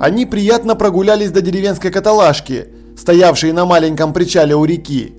Они приятно прогулялись до деревенской каталажки, стоявшей на маленьком причале у реки.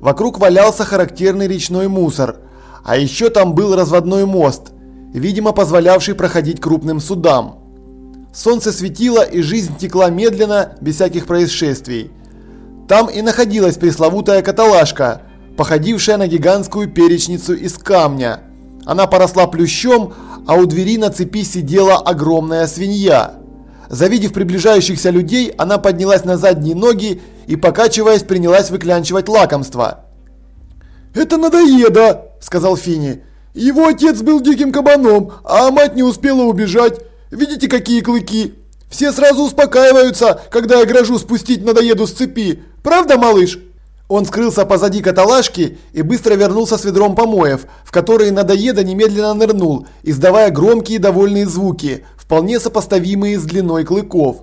Вокруг валялся характерный речной мусор, а еще там был разводной мост, видимо позволявший проходить крупным судам. Солнце светило и жизнь текла медленно, без всяких происшествий. Там и находилась пресловутая каталажка, походившая на гигантскую перечницу из камня. Она поросла плющом, а у двери на цепи сидела огромная свинья. Завидев приближающихся людей, она поднялась на задние ноги и, покачиваясь, принялась выклянчивать лакомство. «Это надоеда!» – сказал Фини. «Его отец был диким кабаном, а мать не успела убежать. Видите, какие клыки? Все сразу успокаиваются, когда я грожу спустить надоеду с цепи. Правда, малыш?» Он скрылся позади каталажки и быстро вернулся с ведром помоев, в которые надоеда немедленно нырнул, издавая громкие довольные звуки, вполне сопоставимые с длиной клыков.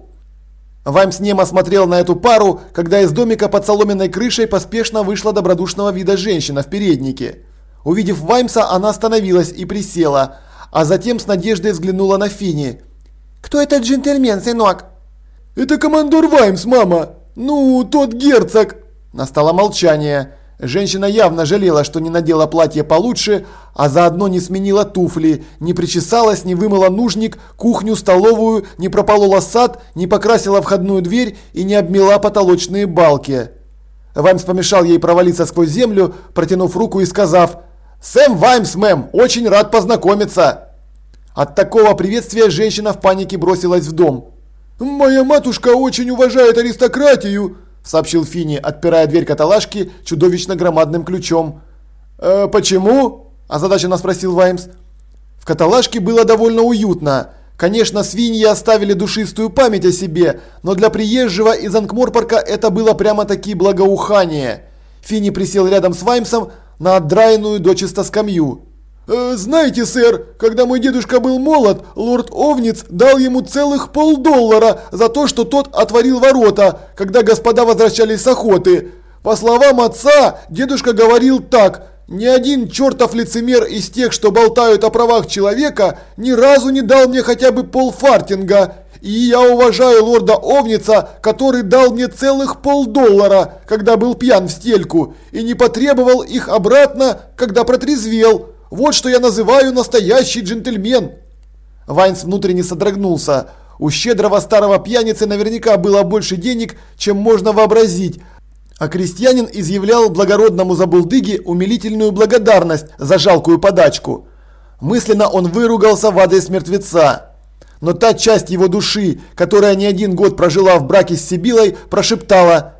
Ваймс немо смотрел на эту пару, когда из домика под соломенной крышей поспешно вышла добродушного вида женщина в переднике. Увидев Ваймса, она остановилась и присела, а затем с надеждой взглянула на Фини. «Кто этот джентльмен, сынок?» «Это командор Ваймс, мама. Ну, тот герцог». Настало молчание. Женщина явно жалела, что не надела платье получше, а заодно не сменила туфли, не причесалась, не вымыла нужник, кухню, столовую, не прополола сад, не покрасила входную дверь и не обмела потолочные балки. Ваймс помешал ей провалиться сквозь землю, протянув руку и сказав «Сэм Ваймс, мэм, очень рад познакомиться!» От такого приветствия женщина в панике бросилась в дом. «Моя матушка очень уважает аристократию», сообщил Фини, отпирая дверь каталажки чудовищно громадным ключом. «Э, «Почему?» – озадаченно спросил Ваймс. В каталажке было довольно уютно. Конечно, свиньи оставили душистую память о себе, но для приезжего из Анкморпорка это было прямо-таки благоухание. Фини присел рядом с Ваймсом на отдраенную дочисто скамью. Э, «Знаете, сэр, когда мой дедушка был молод, лорд Овниц дал ему целых полдоллара за то, что тот отворил ворота, когда господа возвращались с охоты. По словам отца, дедушка говорил так, ни один чертов лицемер из тех, что болтают о правах человека, ни разу не дал мне хотя бы полфартинга. И я уважаю лорда Овница, который дал мне целых полдоллара, когда был пьян в стельку, и не потребовал их обратно, когда протрезвел». Вот что я называю настоящий джентльмен!» Вайнс внутренне содрогнулся. У щедрого старого пьяницы наверняка было больше денег, чем можно вообразить. А крестьянин изъявлял благородному забулдыге умилительную благодарность за жалкую подачку. Мысленно он выругался в адрес мертвеца. Но та часть его души, которая не один год прожила в браке с Сибилой, прошептала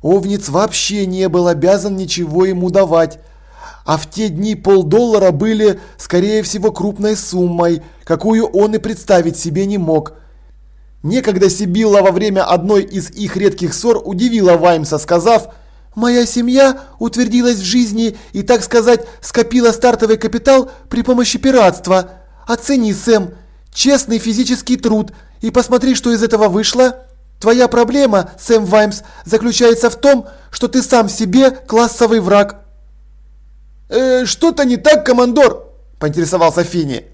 «Овниц вообще не был обязан ничего ему давать а в те дни полдоллара были, скорее всего, крупной суммой, какую он и представить себе не мог. Некогда Сибилла во время одной из их редких ссор удивила Ваймса, сказав «Моя семья утвердилась в жизни и, так сказать, скопила стартовый капитал при помощи пиратства. Оцени, Сэм, честный физический труд и посмотри, что из этого вышло». Твоя проблема, Сэм Ваймс, заключается в том, что ты сам себе классовый враг. «Э, «Что-то не так, командор?» – поинтересовался Фини.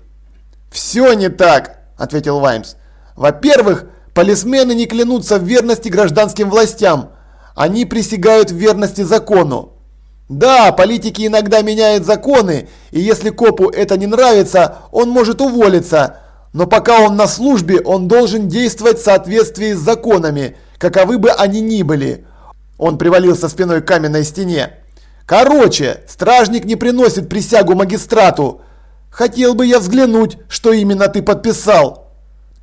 «Все не так», – ответил Ваймс. «Во-первых, полисмены не клянутся в верности гражданским властям. Они присягают в верности закону. Да, политики иногда меняют законы, и если копу это не нравится, он может уволиться. Но пока он на службе, он должен действовать в соответствии с законами, каковы бы они ни были». Он привалился спиной к каменной стене. Короче, стражник не приносит присягу магистрату. Хотел бы я взглянуть, что именно ты подписал.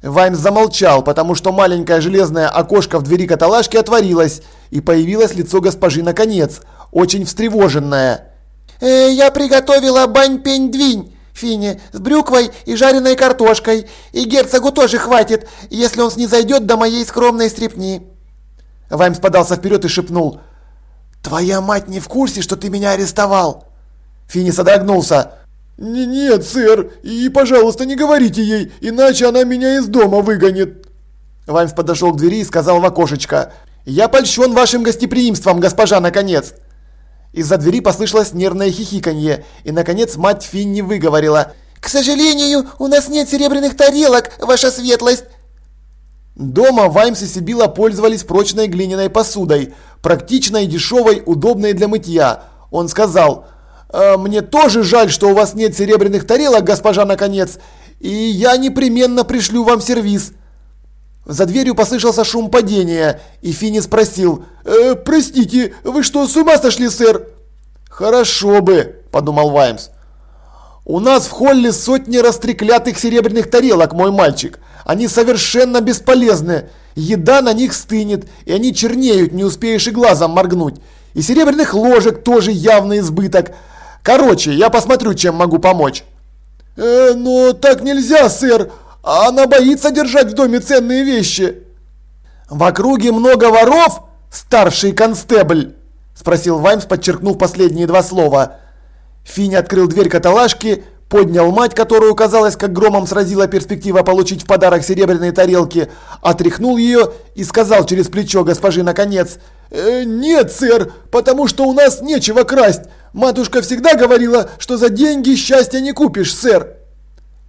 Ваймс замолчал, потому что маленькое железное окошко в двери каталажки отворилось, и появилось лицо госпожи наконец, очень встревоженное. «Э, «Я приготовила бань-пень-двинь, Фини, с брюквой и жареной картошкой, и герцогу тоже хватит, если он снизойдет до моей скромной стрепни». Ваймс подался вперед и шепнул – «Твоя мать не в курсе, что ты меня арестовал?» Финни содрогнулся. «Нет, сэр, и, пожалуйста, не говорите ей, иначе она меня из дома выгонит». Ваймс подошел к двери и сказал в окошечко. «Я польщен вашим гостеприимством, госпожа, наконец!» Из-за двери послышалось нервное хихиканье, и, наконец, мать Финни выговорила. «К сожалению, у нас нет серебряных тарелок, ваша светлость!» Дома Ваймс и Сибила пользовались прочной глиняной посудой, практичной, дешевой, удобной для мытья. Он сказал, «Э, «Мне тоже жаль, что у вас нет серебряных тарелок, госпожа, наконец, и я непременно пришлю вам сервиз». За дверью послышался шум падения, и Финни спросил, э, «Простите, вы что, с ума сошли, сэр?» «Хорошо бы», – подумал Ваймс. «У нас в холле сотни растреклятых серебряных тарелок, мой мальчик. Они совершенно бесполезны. Еда на них стынет, и они чернеют, не успеешь и глазом моргнуть. И серебряных ложек тоже явный избыток. Короче, я посмотрю, чем могу помочь». «Э, но так нельзя, сэр. Она боится держать в доме ценные вещи». «В округе много воров, старший констебль?» – спросил Ваймс, подчеркнув последние два слова. Финни открыл дверь каталажки, поднял мать, которую, казалось, как громом сразила перспектива получить в подарок серебряные тарелки, отряхнул ее и сказал через плечо госпожи наконец, э, «Нет, сэр, потому что у нас нечего красть. Матушка всегда говорила, что за деньги счастья не купишь, сэр».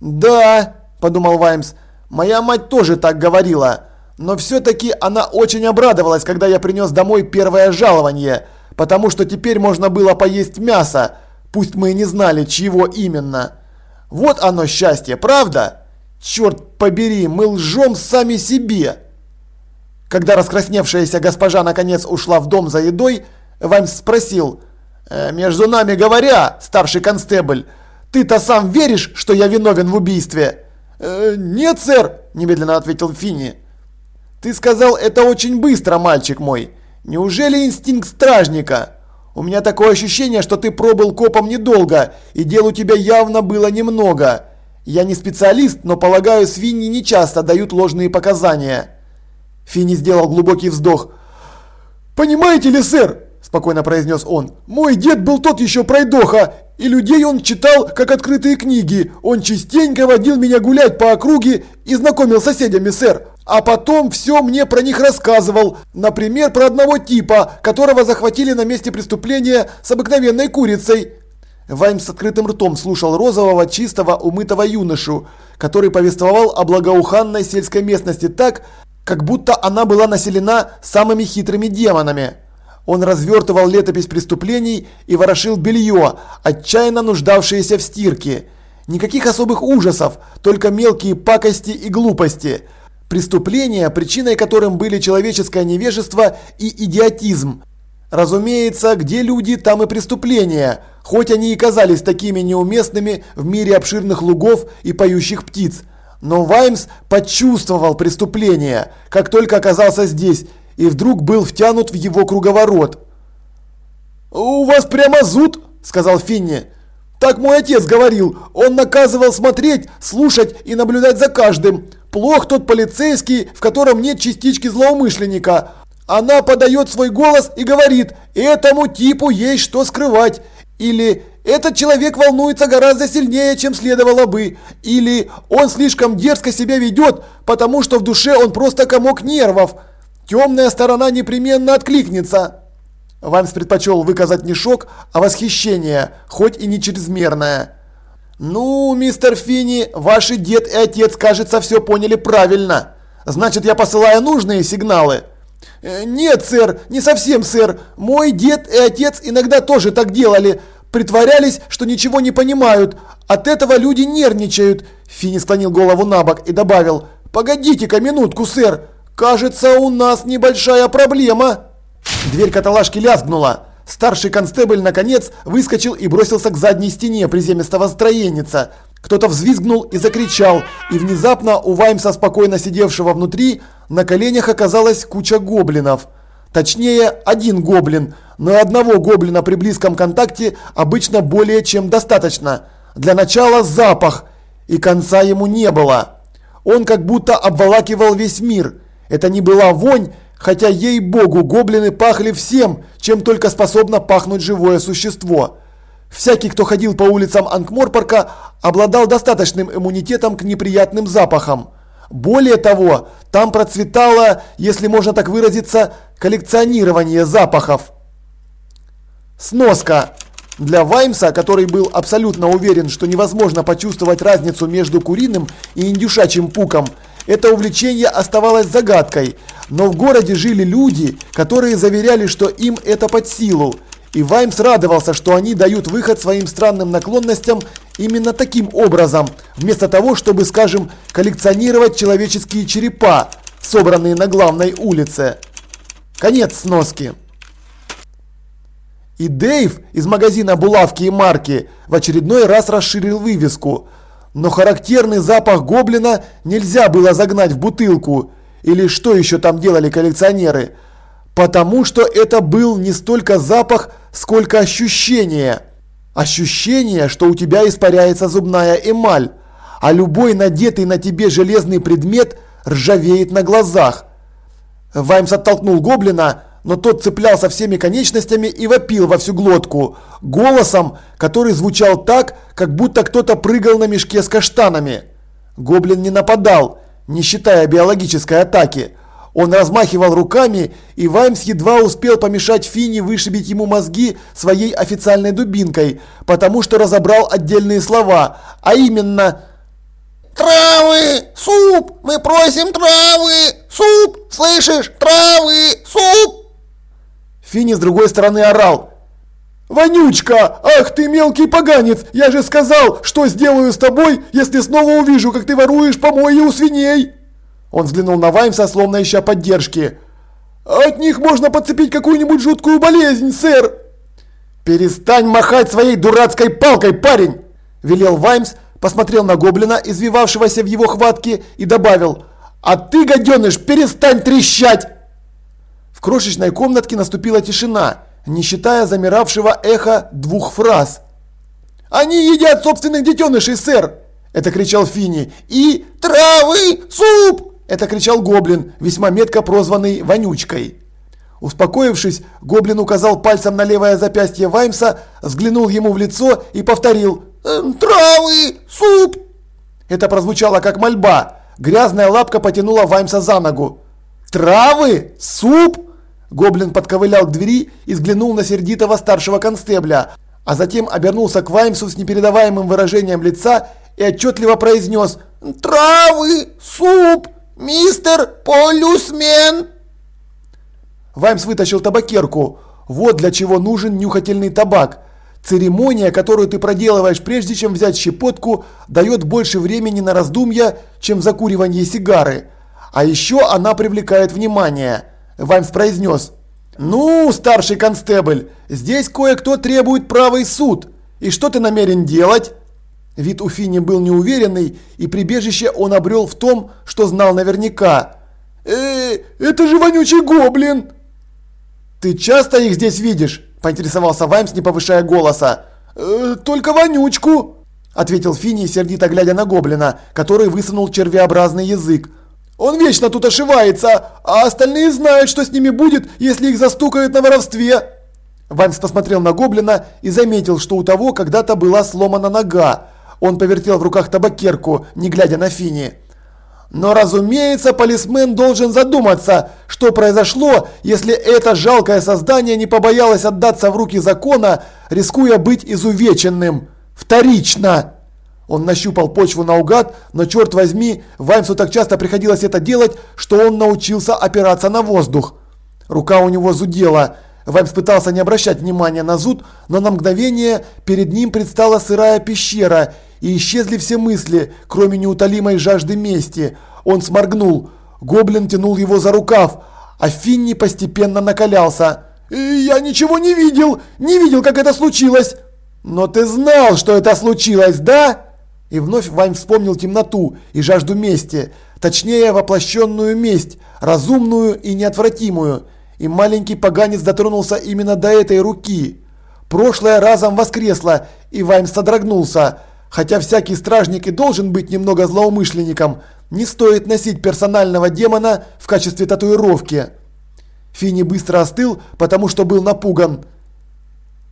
«Да», – подумал Ваймс, – «моя мать тоже так говорила». Но все-таки она очень обрадовалась, когда я принес домой первое жалование, потому что теперь можно было поесть мясо, пусть мы и не знали, чьего именно. Вот оно счастье, правда? Черт побери, мы лжем сами себе. Когда раскрасневшаяся госпожа наконец ушла в дом за едой, Ваймс спросил, «Э, «Между нами говоря, старший констебль, ты-то сам веришь, что я виновен в убийстве?» «Э, «Нет, сэр», – немедленно ответил Финни. Ты сказал это очень быстро, мальчик мой. Неужели инстинкт стражника? У меня такое ощущение, что ты пробыл копом недолго, и дел у тебя явно было немного. Я не специалист, но полагаю, свиньи не часто дают ложные показания. Финни сделал глубокий вздох. «Понимаете ли, сэр?» – спокойно произнес он. «Мой дед был тот еще пройдоха, и людей он читал, как открытые книги. Он частенько водил меня гулять по округе и знакомил с соседями, сэр. А потом все мне про них рассказывал. Например, про одного типа, которого захватили на месте преступления с обыкновенной курицей. Вайм с открытым ртом слушал розового, чистого, умытого юношу, который повествовал о благоуханной сельской местности так, как будто она была населена самыми хитрыми демонами. Он развертывал летопись преступлений и ворошил белье, отчаянно нуждавшееся в стирке. Никаких особых ужасов, только мелкие пакости и глупости – Преступления, причиной которым были человеческое невежество и идиотизм. Разумеется, где люди, там и преступления, хоть они и казались такими неуместными в мире обширных лугов и поющих птиц. Но Ваймс почувствовал преступление, как только оказался здесь, и вдруг был втянут в его круговорот. «У вас прямо зуд», – сказал Финни. «Так мой отец говорил, он наказывал смотреть, слушать и наблюдать за каждым. Плох тот полицейский, в котором нет частички злоумышленника. Она подает свой голос и говорит, этому типу есть что скрывать. Или этот человек волнуется гораздо сильнее, чем следовало бы. Или он слишком дерзко себя ведет, потому что в душе он просто комок нервов. Темная сторона непременно откликнется. Ваймс предпочел выказать не шок, а восхищение, хоть и не чрезмерное. «Ну, мистер Финни, ваши дед и отец, кажется, все поняли правильно. Значит, я посылаю нужные сигналы?» э, «Нет, сэр, не совсем, сэр. Мой дед и отец иногда тоже так делали. Притворялись, что ничего не понимают. От этого люди нервничают». Финни склонил голову на бок и добавил. «Погодите-ка минутку, сэр. Кажется, у нас небольшая проблема». Дверь каталажки лязгнула. Старший констебль, наконец, выскочил и бросился к задней стене приземистого строеница. Кто-то взвизгнул и закричал, и внезапно у Ваймса, спокойно сидевшего внутри, на коленях оказалась куча гоблинов. Точнее, один гоблин, но одного гоблина при близком контакте обычно более чем достаточно. Для начала запах, и конца ему не было. Он как будто обволакивал весь мир. Это не была вонь, хотя ей-богу гоблины пахли всем, чем только способно пахнуть живое существо. Всякий, кто ходил по улицам Анкморпорка, обладал достаточным иммунитетом к неприятным запахам. Более того, там процветало, если можно так выразиться, коллекционирование запахов. Сноска. Для Ваймса, который был абсолютно уверен, что невозможно почувствовать разницу между куриным и индюшачьим пуком, это увлечение оставалось загадкой, но в городе жили люди, которые заверяли, что им это под силу. И Ваймс радовался, что они дают выход своим странным наклонностям именно таким образом, вместо того, чтобы, скажем, коллекционировать человеческие черепа, собранные на главной улице. Конец сноски. И Дэйв из магазина «Булавки и марки» в очередной раз расширил вывеску. Но характерный запах гоблина нельзя было загнать в бутылку. Или что еще там делали коллекционеры. Потому что это был не столько запах, сколько ощущение. Ощущение, что у тебя испаряется зубная эмаль. А любой надетый на тебе железный предмет ржавеет на глазах. Ваймс оттолкнул гоблина, но тот цеплялся всеми конечностями и вопил во всю глотку, голосом, который звучал так, как будто кто-то прыгал на мешке с каштанами. Гоблин не нападал, не считая биологической атаки. Он размахивал руками, и Ваймс едва успел помешать Фини вышибить ему мозги своей официальной дубинкой, потому что разобрал отдельные слова, а именно «Травы! Суп! Мы просим травы! Суп! Слышишь? Травы! Суп!» Фини с другой стороны орал. «Вонючка! Ах ты мелкий поганец! Я же сказал, что сделаю с тобой, если снова увижу, как ты воруешь помои у свиней!» Он взглянул на Ваймса, словно ища поддержки. «От них можно подцепить какую-нибудь жуткую болезнь, сэр!» «Перестань махать своей дурацкой палкой, парень!» Велел Ваймс, посмотрел на гоблина, извивавшегося в его хватке, и добавил. «А ты, гаденыш, перестань трещать!» Крошечной комнатке наступила тишина, не считая замиравшего эха двух фраз. «Они едят собственных детенышей, сэр!» – это кричал Фини. «И травы! Суп!» – это кричал Гоблин, весьма метко прозванный Вонючкой. Успокоившись, Гоблин указал пальцем на левое запястье Ваймса, взглянул ему в лицо и повторил «Эм, «Травы! Суп!» Это прозвучало как мольба. Грязная лапка потянула Ваймса за ногу. «Травы? Суп?» Гоблин подковылял к двери и взглянул на сердитого старшего констебля, а затем обернулся к Ваймсу с непередаваемым выражением лица и отчетливо произнес «Травы! Суп! Мистер Полюсмен!» Ваймс вытащил табакерку. Вот для чего нужен нюхательный табак. Церемония, которую ты проделываешь прежде чем взять щепотку, дает больше времени на раздумья, чем закуривание сигары. А еще она привлекает внимание. Ваймс произнес. «Ну, старший констебль, здесь кое-кто требует правый суд. И что ты намерен делать?» Вид у Фини был неуверенный, и прибежище он обрел в том, что знал наверняка. «Э, это же вонючий гоблин!» «Ты часто их здесь видишь?» – поинтересовался Ваймс, не повышая голоса. «Э, «Только вонючку!» – ответил Фини, сердито глядя на гоблина, который высунул червеобразный язык. Он вечно тут ошивается, а остальные знают, что с ними будет, если их застукают на воровстве. Ванс посмотрел на гоблина и заметил, что у того когда-то была сломана нога. Он повертел в руках табакерку, не глядя на Фини. Но, разумеется, полисмен должен задуматься, что произошло, если это жалкое создание не побоялось отдаться в руки закона, рискуя быть изувеченным. Вторично! Он нащупал почву наугад, но черт возьми, Ваймсу так часто приходилось это делать, что он научился опираться на воздух. Рука у него зудела. Ваймс пытался не обращать внимания на зуд, но на мгновение перед ним предстала сырая пещера, и исчезли все мысли, кроме неутолимой жажды мести. Он сморгнул. Гоблин тянул его за рукав, а Финни постепенно накалялся. «Я ничего не видел! Не видел, как это случилось!» «Но ты знал, что это случилось, да?» И вновь Вайн вспомнил темноту и жажду мести, точнее воплощенную месть, разумную и неотвратимую. И маленький поганец дотронулся именно до этой руки. Прошлое разом воскресло, и Вайн содрогнулся. Хотя всякий стражник и должен быть немного злоумышленником, не стоит носить персонального демона в качестве татуировки. Фини быстро остыл, потому что был напуган.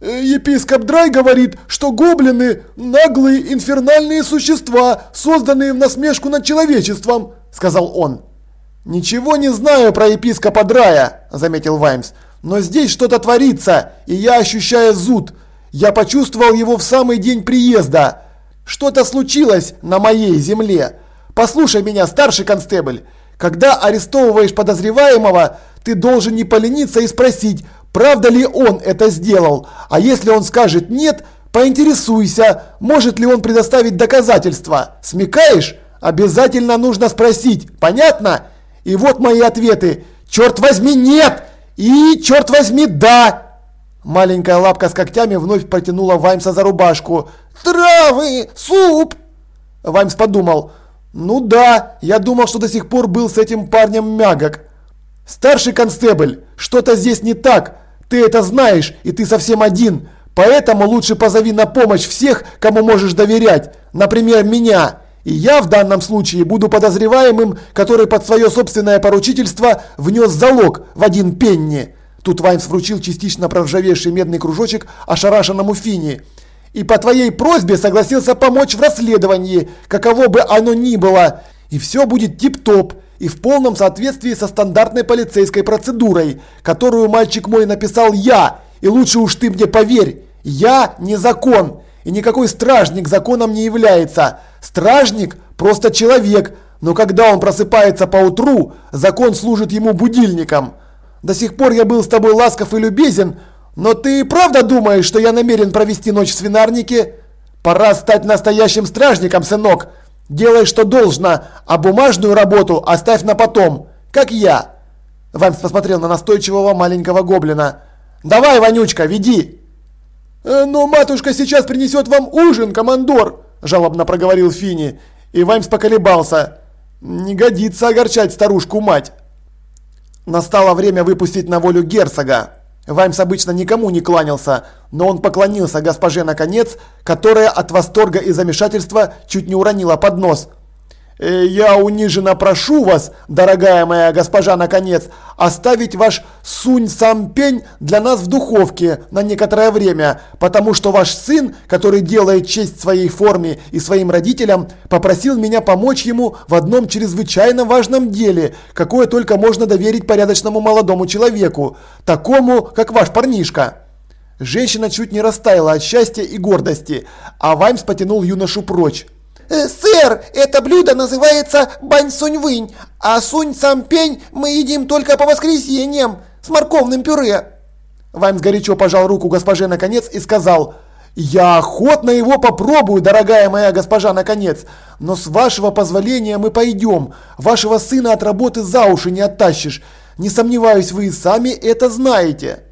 Э, епископ Драй говорит, что гоблины – наглые инфернальные существа, созданные в насмешку над человечеством, сказал он. Ничего не знаю про епископа Драя, заметил Ваймс. Но здесь что-то творится, и я ощущаю зуд. Я почувствовал его в самый день приезда. Что-то случилось на моей земле. Послушай меня, старший констебль. Когда арестовываешь подозреваемого, ты должен не полениться и спросить, правда ли он это сделал. А если он скажет нет, поинтересуйся, может ли он предоставить доказательства. Смекаешь? Обязательно нужно спросить. Понятно? И вот мои ответы. Черт возьми, нет! И черт возьми, да! Маленькая лапка с когтями вновь протянула Ваймса за рубашку. «Травы! Суп!» Ваймс подумал. «Ну да, я думал, что до сих пор был с этим парнем мягок. Старший констебль, что-то здесь не так. Ты это знаешь, и ты совсем один. Поэтому лучше позови на помощь всех, кому можешь доверять. Например, меня. И я в данном случае буду подозреваемым, который под свое собственное поручительство внес залог в один пенни». Тут Ваймс вручил частично проржавевший медный кружочек ошарашенному Фини и по твоей просьбе согласился помочь в расследовании, каково бы оно ни было. И все будет тип-топ и в полном соответствии со стандартной полицейской процедурой, которую мальчик мой написал я. И лучше уж ты мне поверь, я не закон. И никакой стражник законом не является. Стражник просто человек, но когда он просыпается по утру, закон служит ему будильником. До сих пор я был с тобой ласков и любезен, но ты правда думаешь, что я намерен провести ночь в свинарнике? Пора стать настоящим стражником, сынок. Делай, что должно, а бумажную работу оставь на потом, как я. Ваймс посмотрел на настойчивого маленького гоблина. «Давай, Вонючка, веди!» «Э, «Но матушка сейчас принесет вам ужин, командор!» – жалобно проговорил Фини. И Ваймс поколебался. «Не годится огорчать старушку-мать!» Настало время выпустить на волю герцога. Ваймс обычно никому не кланялся, но он поклонился госпоже наконец, которая от восторга и замешательства чуть не уронила поднос. Э, «Я униженно прошу вас, дорогая моя госпожа, наконец, оставить ваш сунь-сам-пень для нас в духовке на некоторое время, потому что ваш сын, который делает честь своей форме и своим родителям, попросил меня помочь ему в одном чрезвычайно важном деле, какое только можно доверить порядочному молодому человеку, такому, как ваш парнишка». Женщина чуть не растаяла от счастья и гордости, а Ваймс потянул юношу прочь. Э, «Сэр, это блюдо называется бань-сунь-вынь, а сунь-сам-пень мы едим только по воскресеньям с морковным пюре». Ваймс горячо пожал руку госпоже наконец и сказал «Я охотно его попробую, дорогая моя госпожа, наконец, но с вашего позволения мы пойдем. Вашего сына от работы за уши не оттащишь. Не сомневаюсь, вы и сами это знаете».